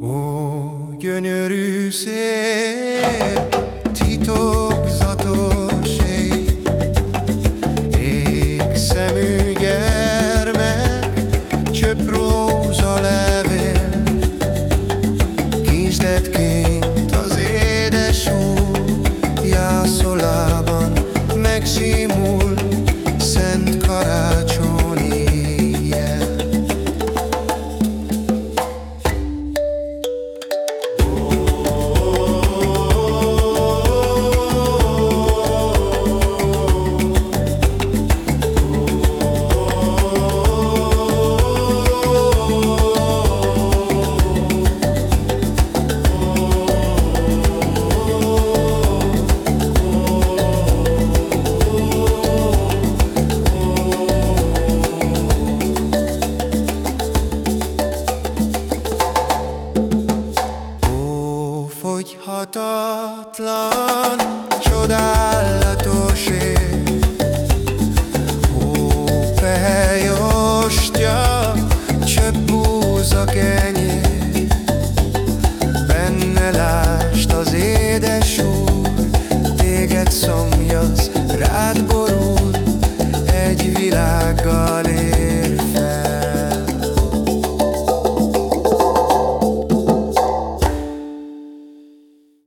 O gönül Ó, fogyhatatlan, csodálatos ég, Ó, ostya, csöpp búza kenyér, Benne lást az édes úr, téged szomjasz,